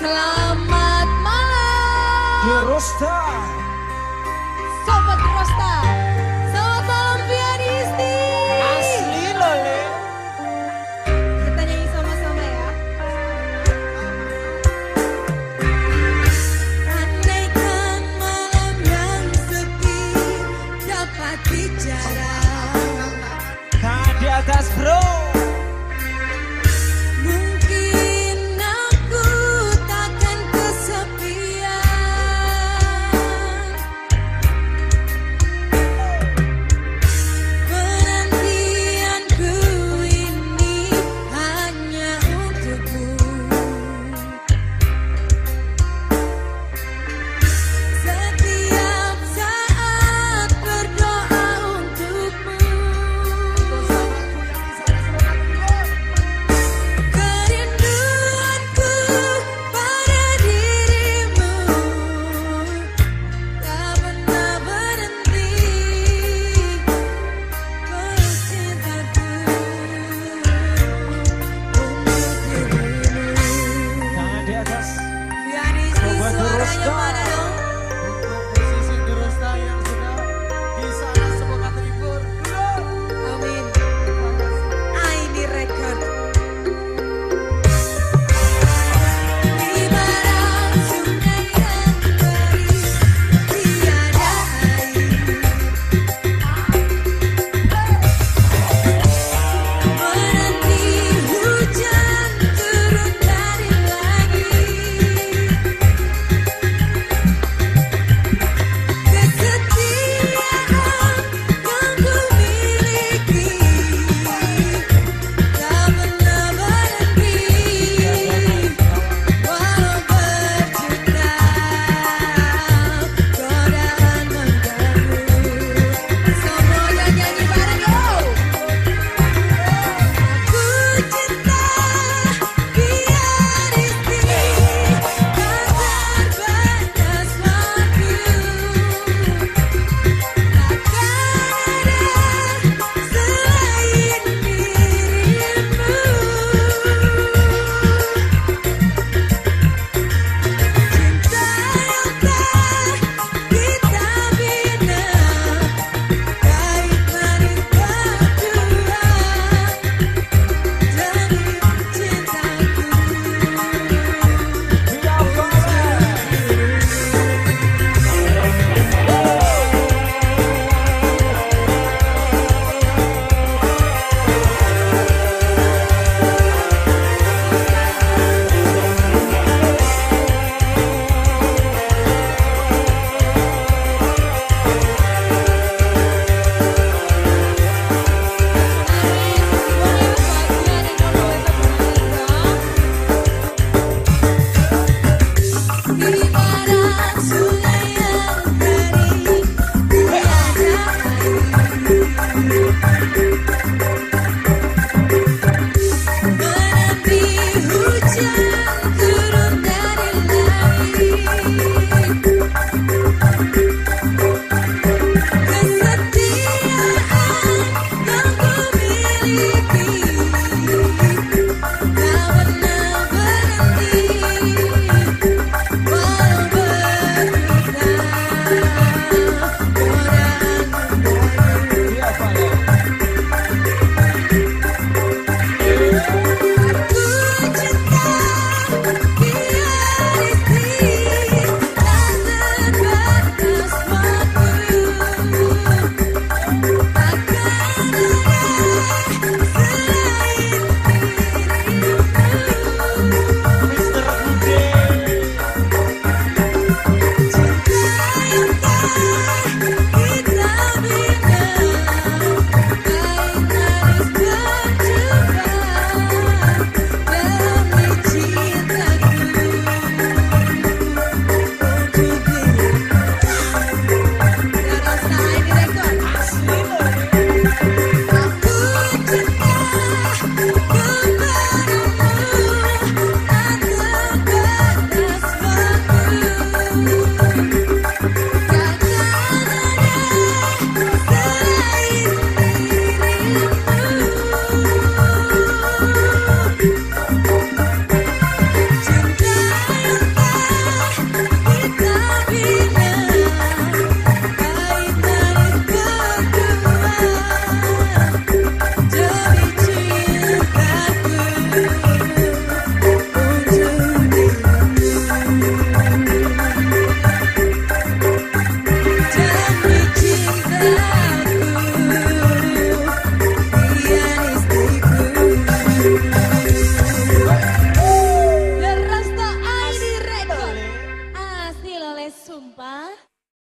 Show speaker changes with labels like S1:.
S1: Selamat malam.
S2: Rosta.
S1: Sobat Rosta Gracias.